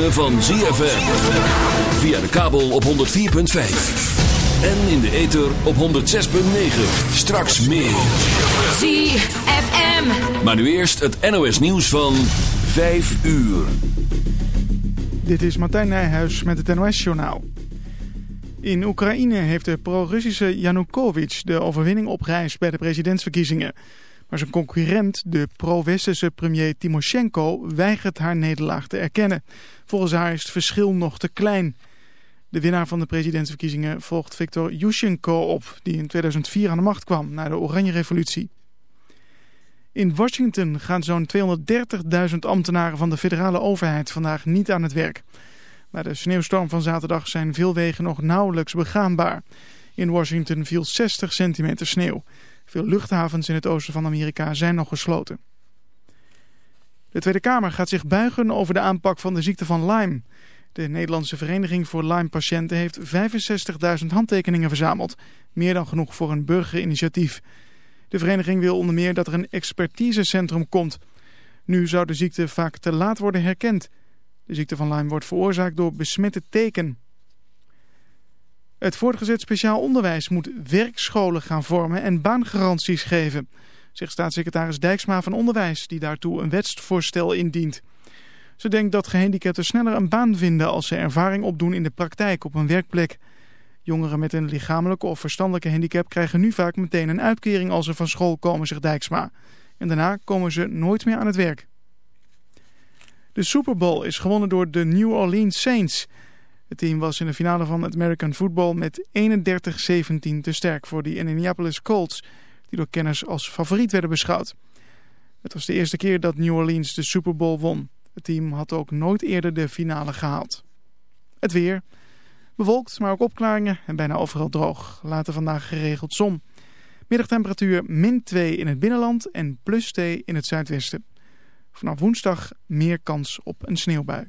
Ritme van ZFM. Via de kabel op 104.5. En in de ether op 106.9. Straks meer. ZFM. Maar nu eerst het NOS nieuws van 5 uur. Dit is Martijn Nijhuis met het NOS-journaal. In Oekraïne heeft de pro-Russische Yanukovych de overwinning opgeëist bij de presidentsverkiezingen. Maar zijn concurrent, de pro-Westerse premier Timoshenko, weigert haar nederlaag te erkennen. Volgens haar is het verschil nog te klein. De winnaar van de presidentsverkiezingen volgt Viktor Yushchenko op, die in 2004 aan de macht kwam na de Oranje Revolutie. In Washington gaan zo'n 230.000 ambtenaren van de federale overheid vandaag niet aan het werk. Na de sneeuwstorm van zaterdag zijn veel wegen nog nauwelijks begaanbaar. In Washington viel 60 centimeter sneeuw. Veel luchthavens in het oosten van Amerika zijn nog gesloten. De Tweede Kamer gaat zich buigen over de aanpak van de ziekte van Lyme. De Nederlandse Vereniging voor Lyme-patiënten heeft 65.000 handtekeningen verzameld. Meer dan genoeg voor een burgerinitiatief. De vereniging wil onder meer dat er een expertisecentrum komt. Nu zou de ziekte vaak te laat worden herkend. De ziekte van Lyme wordt veroorzaakt door besmette teken. Het voortgezet speciaal onderwijs moet werkscholen gaan vormen en baangaranties geven, zegt staatssecretaris Dijksma van Onderwijs, die daartoe een wetsvoorstel indient. Ze denkt dat gehandicapten sneller een baan vinden als ze ervaring opdoen in de praktijk op een werkplek. Jongeren met een lichamelijke of verstandelijke handicap krijgen nu vaak meteen een uitkering als ze van school komen, zegt Dijksma. En daarna komen ze nooit meer aan het werk. De Super Bowl is gewonnen door de New Orleans Saints. Het team was in de finale van het American Football met 31-17 te sterk voor de Indianapolis Colts, die door kenners als favoriet werden beschouwd. Het was de eerste keer dat New Orleans de Super Bowl won. Het team had ook nooit eerder de finale gehaald. Het weer. Bewolkt, maar ook opklaringen en bijna overal droog. Later vandaag geregeld zon. Middagtemperatuur min 2 in het binnenland en plus 2 in het zuidwesten. Vanaf woensdag meer kans op een sneeuwbui.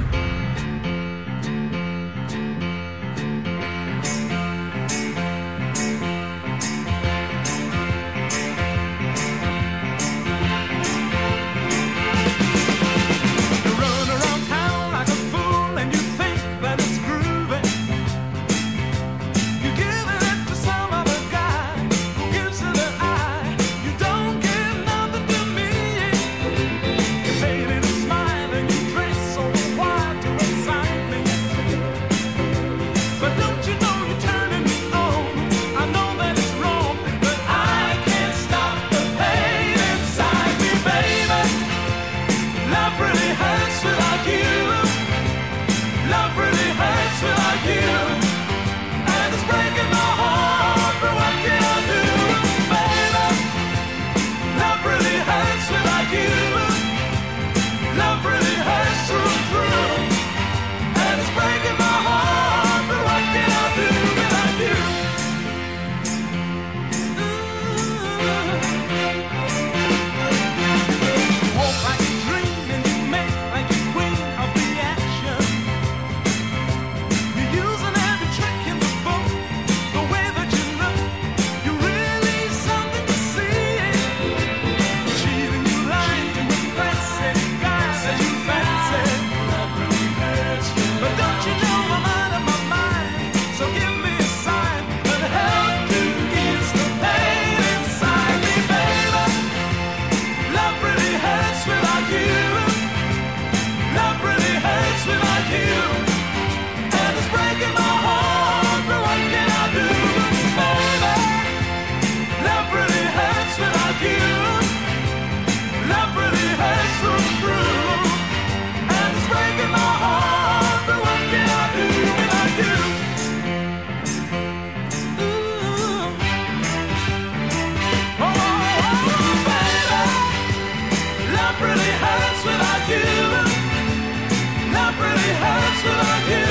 hurts without you. Love really hurts without you.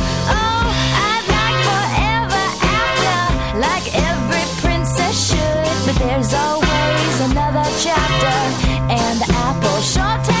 Always another chapter, and the apple sure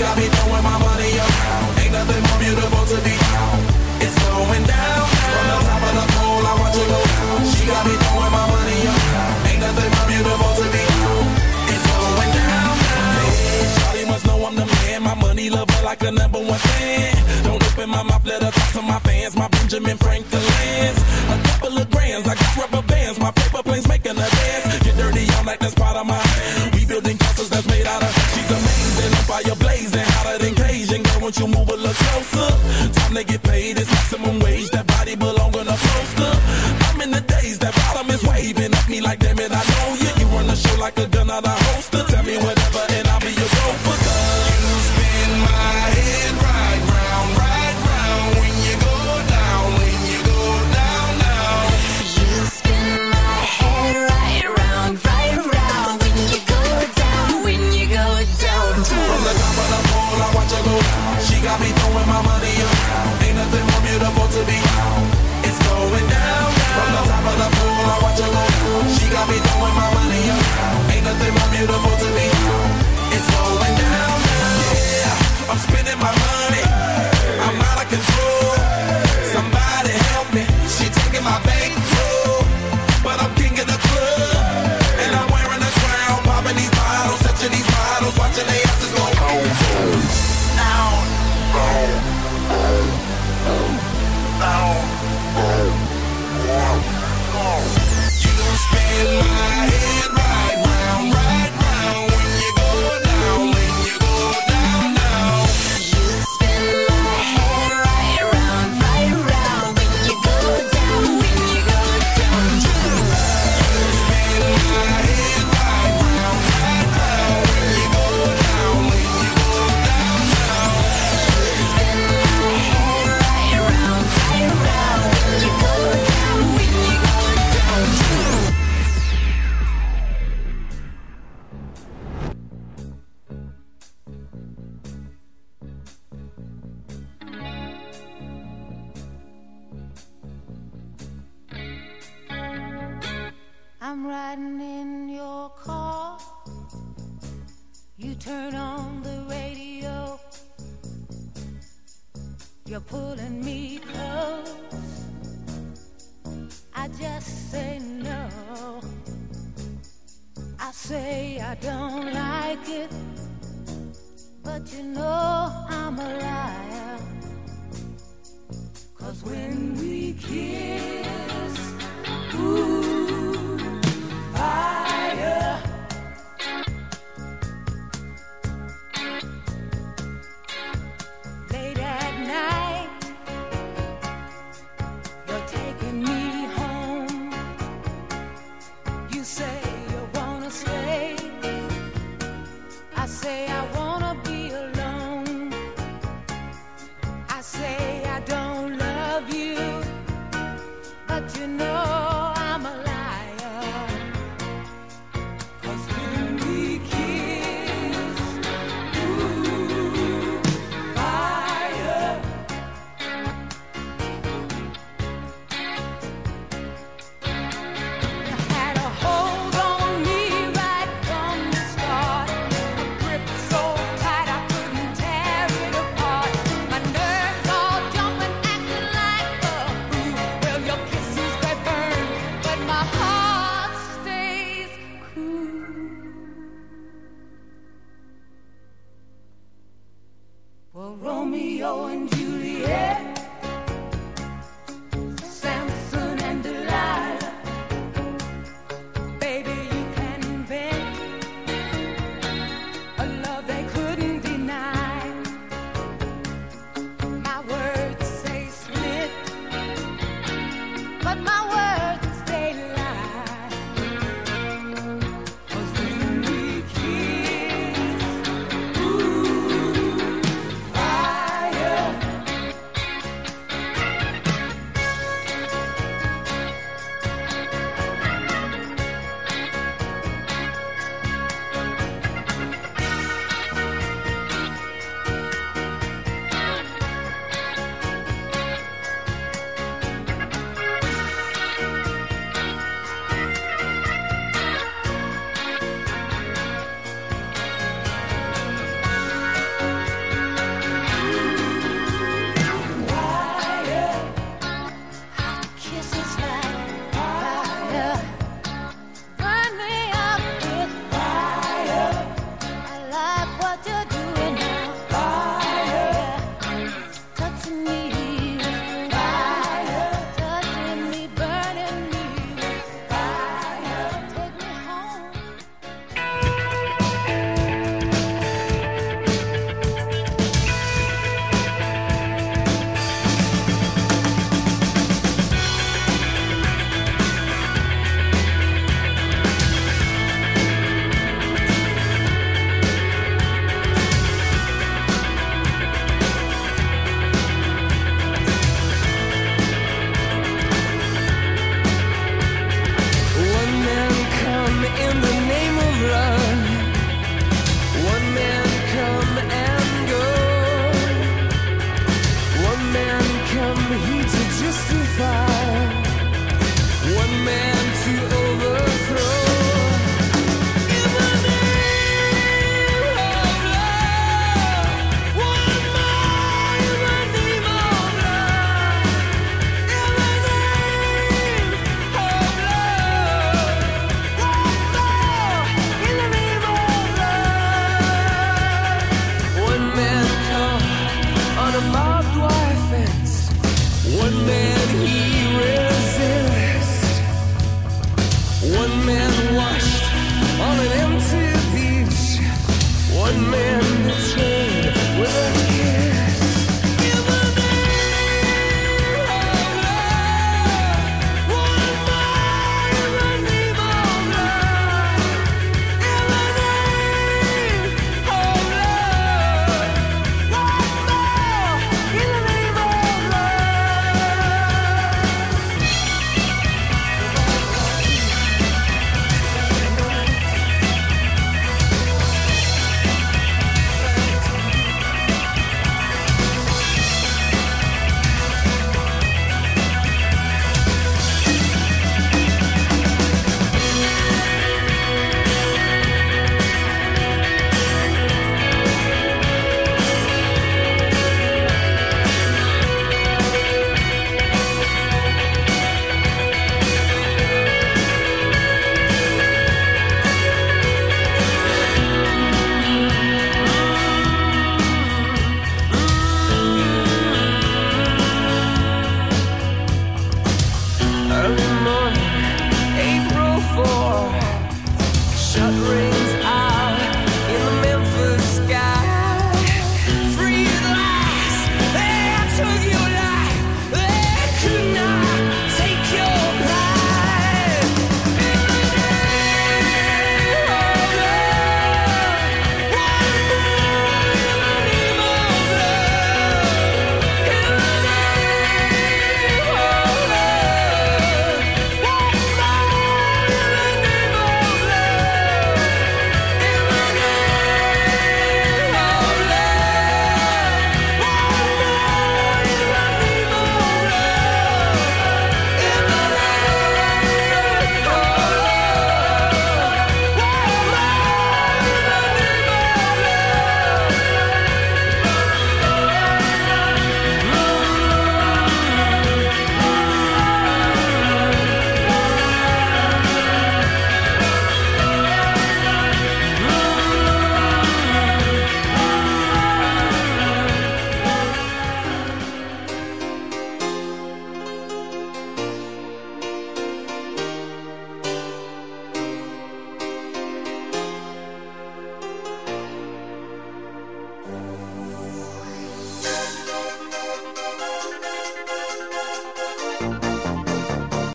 Got me throwing my money up. Ain't nothing more beautiful to be. found. It's going down. From the top of the pole, I watch her go. down. She got me throwing my money up. Ain't nothing more beautiful to be. found. It's going down. Hey, Shawty must know I'm the man. My money lover like a number one fan. Don't open my mouth, let her talk to my fans. My Benjamin Franklin's. A couple of grands, I got rubber bands. My paper planes making a dance. Get dirty, I'm like that's part of my. We building castles that's made out of. She's amazing, fire blazing, won't you move a little closer? Time to get paid, it's maximum wage. That body belong on a poster. I'm in the days, that bottom is waving at me like, damn it, I know you. You run the show like a gun out of holster. Tell me whatever, beautiful to be. It's going down. Yeah, I'm spending my money. I'm out of control. Somebody help me. She taking my bankroll, but I'm king of the club, and I'm wearing a crown, popping these bottles, touching these bottles, watching they asses go. Down, down, boom, boom, boom. You spin my